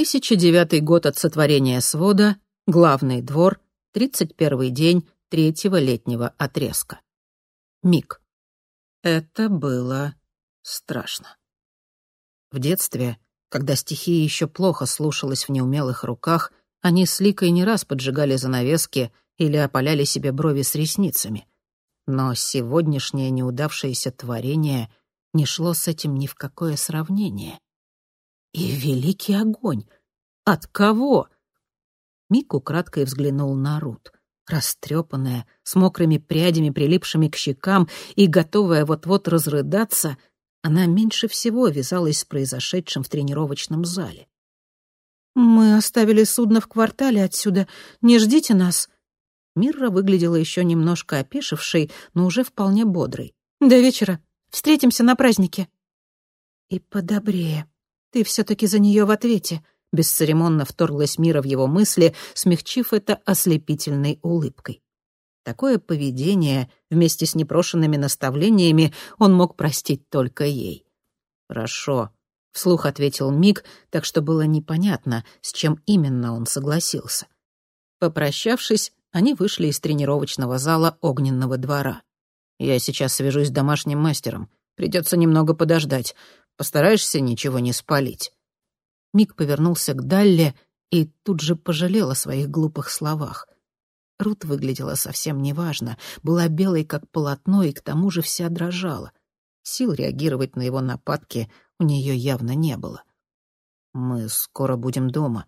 2009 год от сотворения свода, главный двор, 31 день третьего летнего отрезка. Миг. Это было страшно. В детстве, когда стихия еще плохо слушалась в неумелых руках, они с Ликой не раз поджигали занавески или опаляли себе брови с ресницами. Но сегодняшнее неудавшееся творение не шло с этим ни в какое сравнение. И великий огонь! От кого? Мик украдкой взглянул на Рут, растрепанная, с мокрыми прядями, прилипшими к щекам и готовая вот-вот разрыдаться, она меньше всего вязалась с произошедшим в тренировочном зале. «Мы оставили судно в квартале отсюда. Не ждите нас». Мирра выглядела еще немножко опешившей, но уже вполне бодрой. «До вечера. Встретимся на празднике». «И подобрее. Ты все-таки за нее в ответе», — бесцеремонно вторглась Мира в его мысли, смягчив это ослепительной улыбкой. Такое поведение, вместе с непрошенными наставлениями, он мог простить только ей. «Хорошо», — вслух ответил Миг, так что было непонятно, с чем именно он согласился. Попрощавшись, они вышли из тренировочного зала огненного двора. «Я сейчас свяжусь с домашним мастером. Придется немного подождать. Постараешься ничего не спалить». Миг повернулся к Далле и тут же пожалел о своих глупых словах. Рут выглядела совсем неважно, была белой как полотно и к тому же вся дрожала. Сил реагировать на его нападки у нее явно не было. «Мы скоро будем дома».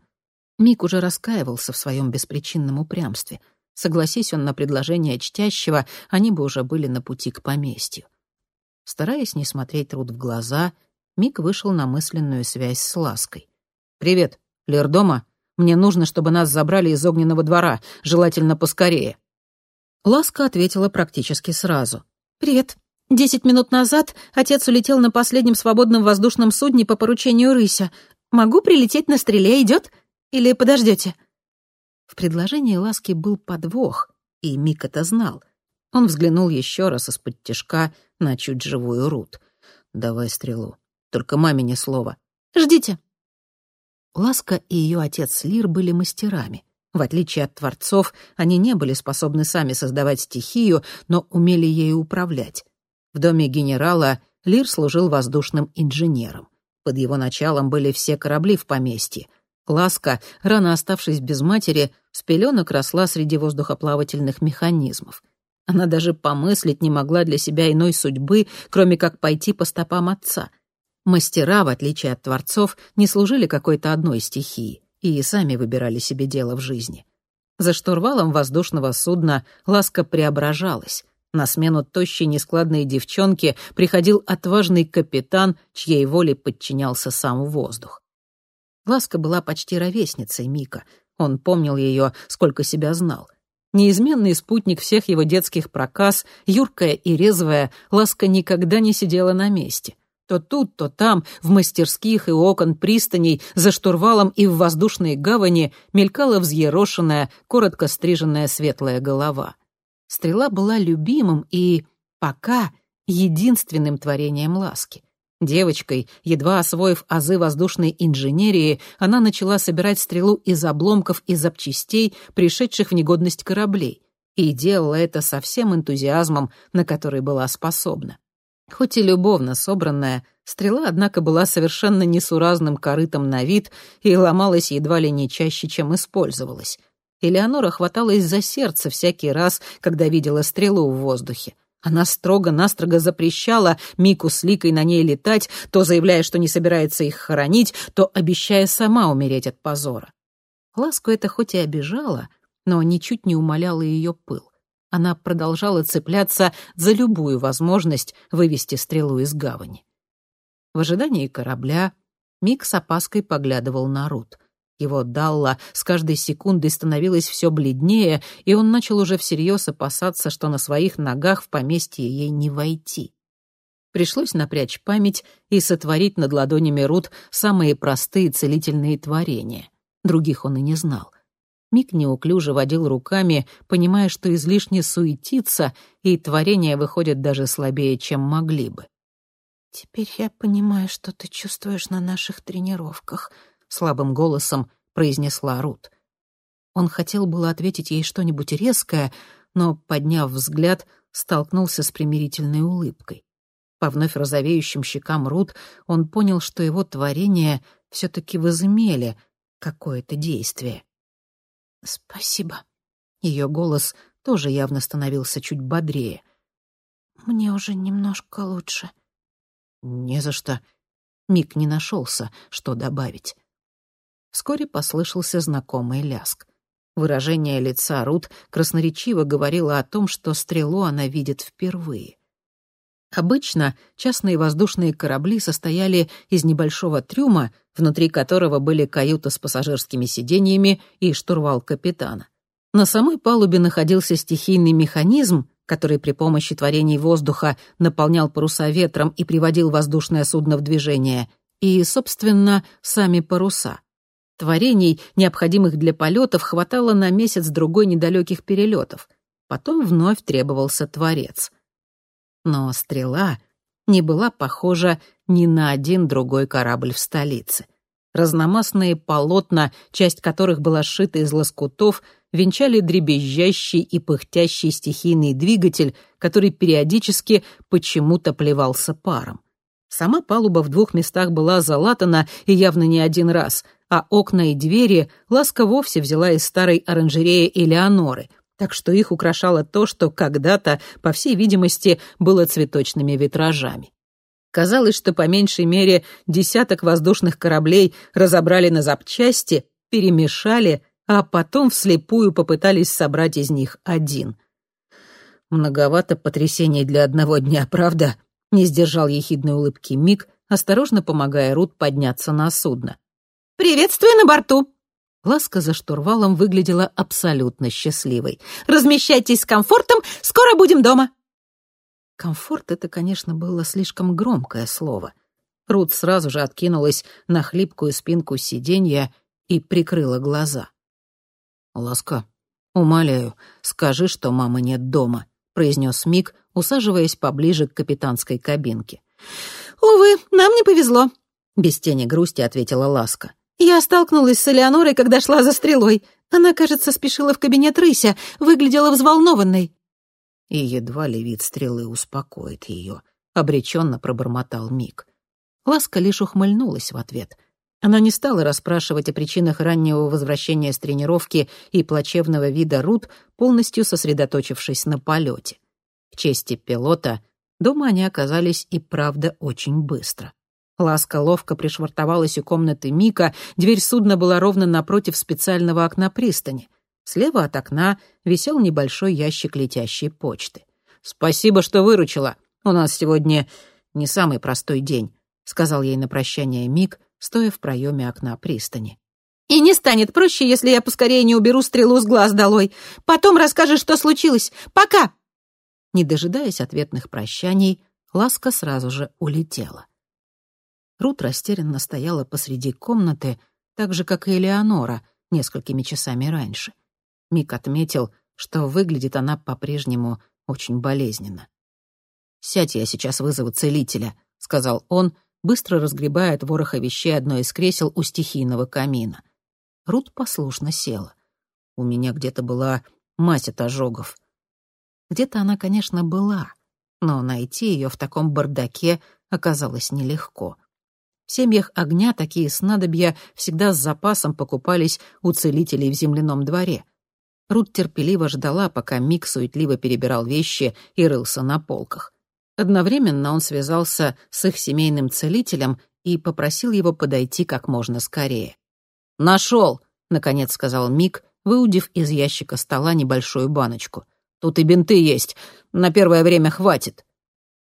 Мик уже раскаивался в своем беспричинном упрямстве. Согласись он на предложение чтящего, они бы уже были на пути к поместью. Стараясь не смотреть Рут в глаза, Мик вышел на мысленную связь с Лаской. «Привет, Лер дома? Мне нужно, чтобы нас забрали из огненного двора, желательно поскорее». Ласка ответила практически сразу. «Привет. Десять минут назад отец улетел на последнем свободном воздушном судне по поручению Рыся. Могу прилететь на стреле, идет? Или подождете? В предложении Ласки был подвох, и Мик это знал. Он взглянул еще раз из-под тяжка на чуть живую Рут. «Давай стрелу. Только маме ни слова». «Ждите». Ласка и ее отец Лир были мастерами. В отличие от творцов, они не были способны сами создавать стихию, но умели ею управлять. В доме генерала Лир служил воздушным инженером. Под его началом были все корабли в поместье. Ласка, рано оставшись без матери, с пеленок росла среди воздухоплавательных механизмов. Она даже помыслить не могла для себя иной судьбы, кроме как пойти по стопам отца. Мастера, в отличие от творцов, не служили какой-то одной стихии и сами выбирали себе дело в жизни. За штурвалом воздушного судна Ласка преображалась. На смену тощей нескладной девчонке приходил отважный капитан, чьей воле подчинялся сам воздух. Ласка была почти ровесницей Мика. Он помнил ее, сколько себя знал. Неизменный спутник всех его детских проказ, юркая и резвая, Ласка никогда не сидела на месте. То тут, то там, в мастерских и окон пристаней, за штурвалом и в воздушной гавани мелькала взъерошенная, коротко стриженная светлая голова — Стрела была любимым и, пока, единственным творением ласки. Девочкой, едва освоив азы воздушной инженерии, она начала собирать стрелу из обломков и запчастей, пришедших в негодность кораблей, и делала это со всем энтузиазмом, на который была способна. Хоть и любовно собранная, стрела, однако, была совершенно несуразным корытом на вид и ломалась едва ли не чаще, чем использовалась. Элеонора хваталась за сердце всякий раз, когда видела стрелу в воздухе. Она строго-настрого запрещала Мику с Ликой на ней летать, то заявляя, что не собирается их хоронить, то обещая сама умереть от позора. Ласку это хоть и обижало, но ничуть не умаляло ее пыл. Она продолжала цепляться за любую возможность вывести стрелу из гавани. В ожидании корабля Мик с опаской поглядывал на Рут. Его Далла с каждой секундой становилась все бледнее, и он начал уже всерьез опасаться, что на своих ногах в поместье ей не войти. Пришлось напрячь память и сотворить над ладонями Рут самые простые целительные творения. Других он и не знал. Мик неуклюже водил руками, понимая, что излишне суетиться, и творения выходят даже слабее, чем могли бы. «Теперь я понимаю, что ты чувствуешь на наших тренировках», слабым голосом произнесла Рут. Он хотел было ответить ей что-нибудь резкое, но, подняв взгляд, столкнулся с примирительной улыбкой. По вновь розовеющим щекам Рут он понял, что его творения все-таки возымели какое-то действие. «Спасибо». Ее голос тоже явно становился чуть бодрее. «Мне уже немножко лучше». «Не за что». Мик не нашелся, что добавить. Вскоре послышался знакомый ляск. Выражение лица Рут красноречиво говорило о том, что стрелу она видит впервые. Обычно частные воздушные корабли состояли из небольшого трюма, внутри которого были каюта с пассажирскими сиденьями и штурвал капитана. На самой палубе находился стихийный механизм, который при помощи творений воздуха наполнял паруса ветром и приводил воздушное судно в движение, и, собственно, сами паруса. Творений, необходимых для полетов, хватало на месяц-другой недалеких перелетов. Потом вновь требовался творец. Но «Стрела» не была похожа ни на один другой корабль в столице. Разномастные полотна, часть которых была сшита из лоскутов, венчали дребезжащий и пыхтящий стихийный двигатель, который периодически почему-то плевался паром. Сама палуба в двух местах была залатана и явно не один раз, а окна и двери Ласка вовсе взяла из старой оранжереи Элеоноры, так что их украшало то, что когда-то, по всей видимости, было цветочными витражами. Казалось, что по меньшей мере десяток воздушных кораблей разобрали на запчасти, перемешали, а потом вслепую попытались собрать из них один. Многовато потрясений для одного дня, правда? Не сдержал ехидной улыбки Мик, осторожно помогая Рут подняться на судно. «Приветствую на борту!» Ласка за штурвалом выглядела абсолютно счастливой. «Размещайтесь с комфортом, скоро будем дома!» Комфорт — это, конечно, было слишком громкое слово. Рут сразу же откинулась на хлипкую спинку сиденья и прикрыла глаза. «Ласка, умоляю, скажи, что мамы нет дома», — произнес Мик, усаживаясь поближе к капитанской кабинке. «Увы, нам не повезло», — без тени грусти ответила Ласка. «Я столкнулась с Элеонорой, когда шла за стрелой. Она, кажется, спешила в кабинет рыся, выглядела взволнованной». И едва ли вид стрелы успокоит ее, — обреченно пробормотал Мик. Ласка лишь ухмыльнулась в ответ — она не стала расспрашивать о причинах раннего возвращения с тренировки и плачевного вида Рут, полностью сосредоточившись на полете. К чести пилота, дома они оказались и правда очень быстро. Ласка ловко пришвартовалась у комнаты Мика, дверь судна была ровно напротив специального окна пристани. Слева от окна висел небольшой ящик летящей почты. «Спасибо, что выручила. У нас сегодня не самый простой день», — сказал ей на прощание Мик, стоя в проеме окна пристани. «И не станет проще, если я поскорее не уберу стрелу с глаз долой. Потом расскажешь, что случилось. Пока!» Не дожидаясь ответных прощаний, Ласка сразу же улетела. Рут растерянно стояла посреди комнаты, так же, как и Элеонора, несколькими часами раньше. Мик отметил, что выглядит она по-прежнему очень болезненно. «Сядь, я сейчас вызову целителя», — сказал он, быстро разгребая от вороха вещей одно из кресел у стихийного камина. Рут послушно села. У меня где-то была мать от ожогов. Где-то она, конечно, была, но найти ее в таком бардаке оказалось нелегко. В семьях огня такие снадобья всегда с запасом покупались у целителей в земляном дворе. Рут терпеливо ждала, пока Мик суетливо перебирал вещи и рылся на полках. Одновременно он связался с их семейным целителем и попросил его подойти как можно скорее. «Нашел!» — наконец сказал Мик, выудив из ящика стола небольшую баночку. «Тут и бинты есть. На первое время хватит».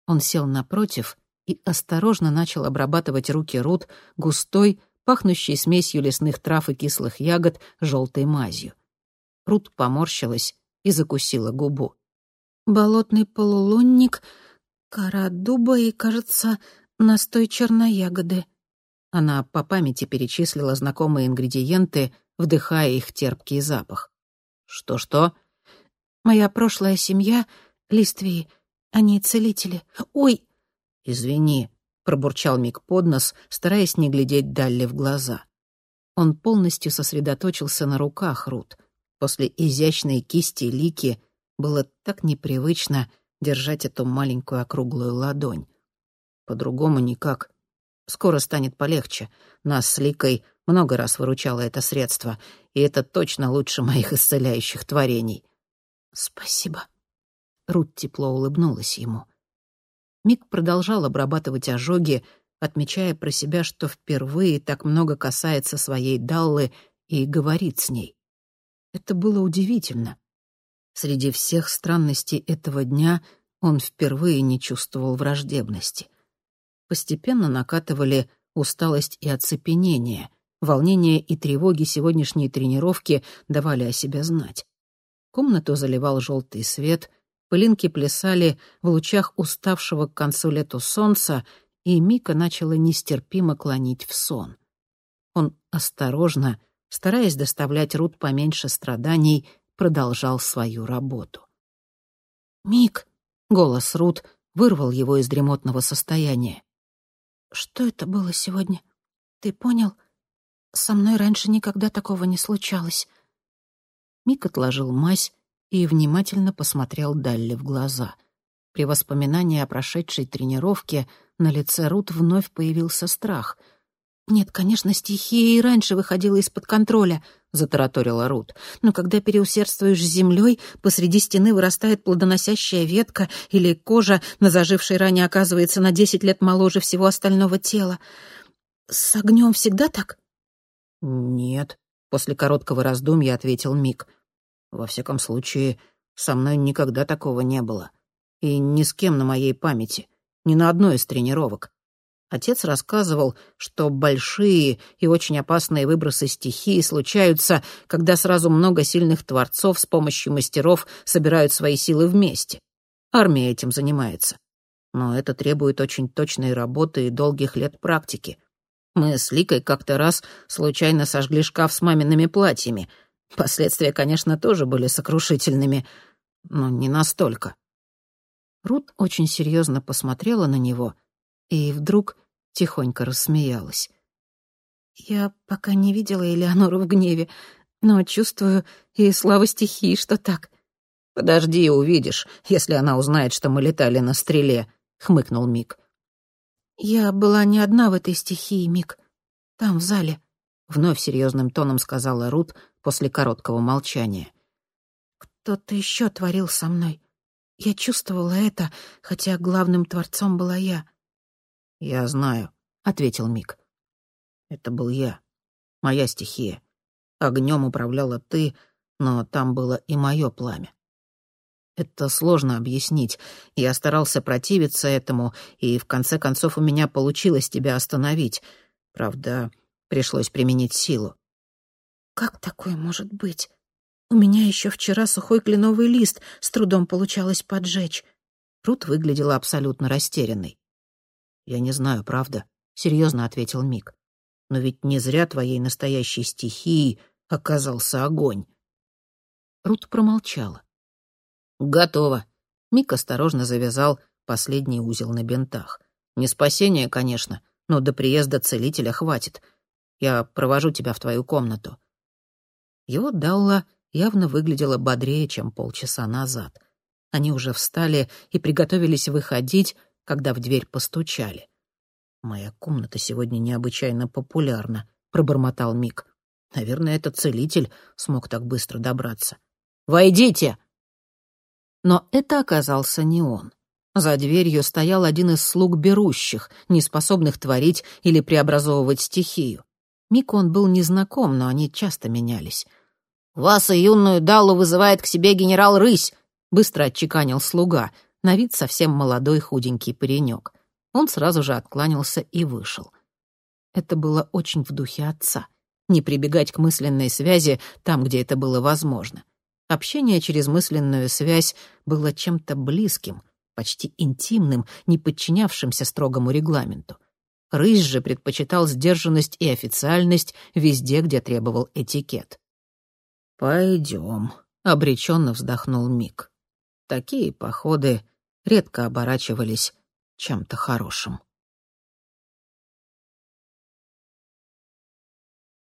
Он сел напротив и осторожно начал обрабатывать руки Рут густой, пахнущей смесью лесных трав и кислых ягод желтой мазью. Рут поморщилась и закусила губу. «Болотный полулунник Кора дуба и, кажется, настой черноягоды. Она по памяти перечислила знакомые ингредиенты, вдыхая их терпкий запах. «Что-что?» «Моя прошлая семья — листвии, они целители. Ой!» «Извини», — пробурчал Мик под нос, стараясь не глядеть Далли в глаза. Он полностью сосредоточился на руках Рут. После изящной кисти Лики было так непривычно держать эту маленькую округлую ладонь. По-другому никак. Скоро станет полегче. Нас с Ликой много раз выручало это средство, и это точно лучше моих исцеляющих творений. «Спасибо». Рут тепло улыбнулась ему. Мик продолжал обрабатывать ожоги, отмечая про себя, что впервые так много касается своей Даллы и говорит с ней. Это было удивительно. Среди всех странностей этого дня он впервые не чувствовал враждебности. Постепенно накатывали усталость и оцепенение. Волнение и тревоги сегодняшней тренировки давали о себе знать. Комнату заливал желтый свет, пылинки плясали в лучах уставшего к концу лету солнца, и Мика начала нестерпимо клонить в сон. Он осторожно, стараясь доставлять Рут поменьше страданий, продолжал свою работу. «Мик!» — голос Рут вырвал его из дремотного состояния. «Что это было сегодня? Ты понял? Со мной раньше никогда такого не случалось». Мик отложил мазь и внимательно посмотрел Далли в глаза. При воспоминании о прошедшей тренировке на лице Рут вновь появился страх. «Нет, конечно, стихия и раньше выходила из-под контроля», — затараторила Рут. «Но когда переусердствуешь с землей, посреди стены вырастает плодоносящая ветка, или кожа на зажившей ране оказывается на десять лет моложе всего остального тела. С огнем всегда так?» «Нет», — после короткого раздумья ответил Мик. «Во всяком случае, со мной никогда такого не было. И ни с кем на моей памяти ни на одной из тренировок. Отец рассказывал, что большие и очень опасные выбросы стихии случаются, когда сразу много сильных творцов с помощью мастеров собирают свои силы вместе. Армия этим занимается. Но это требует очень точной работы и долгих лет практики. Мы с Ликой как-то раз случайно сожгли шкаф с мамиными платьями. Последствия, конечно, тоже были сокрушительными, но не настолько. Рут очень серьезно посмотрела на него и вдруг тихонько рассмеялась. «Я пока не видела Элеонору в гневе, но чувствую и слава стихии, что так». «Подожди увидишь, если она узнает, что мы летали на стреле», — хмыкнул Мик. «Я была не одна в этой стихии, Мик. Там, в зале», — вновь серьезным тоном сказала Рут после короткого молчания. «Кто-то еще творил со мной. Я чувствовала это, хотя главным творцом была я. «Я знаю», — ответил Мик. «Это был я, моя стихия. Огнем управляла ты, но там было и мое пламя. Это сложно объяснить. Я старался противиться этому, и в конце концов у меня получилось тебя остановить. Правда, пришлось применить силу. «Как такое может быть?» У меня еще вчера сухой кленовый лист с трудом получалось поджечь. Рут выглядела абсолютно растерянной. «Я не знаю, правда», — серьезно ответил Мик. «Но ведь не зря твоей настоящей стихией оказался огонь». Рут промолчала. «Готово». Мик осторожно завязал последний узел на бинтах. «Не спасение, конечно, но до приезда целителя хватит. Я провожу тебя в твою комнату». Его Далла явно выглядела бодрее, чем полчаса назад. Они уже встали и приготовились выходить, когда в дверь постучали. «Моя комната сегодня необычайно популярна», — пробормотал Мик. «Наверное, этот целитель смог так быстро добраться». «Войдите!» Но это оказался не он. За дверью стоял один из слуг берущих, неспособных творить или преобразовывать стихию. Мику он был незнаком, но они часто менялись. «Вас и юную Даллу вызывает к себе генерал Рысь», — быстро отчеканил слуга, на вид совсем молодой худенький паренек. Он сразу же откланялся и вышел. Это было очень в духе отца. Не прибегать к мысленной связи там, где это было возможно. Общение через мысленную связь было чем-то близким, почти интимным, не подчинявшимся строгому регламенту. Рысь же предпочитал сдержанность и официальность везде, где требовал этикет. «Пойдем», — обреченно вздохнул Мик. Такие походы редко оборачивались чем-то хорошим.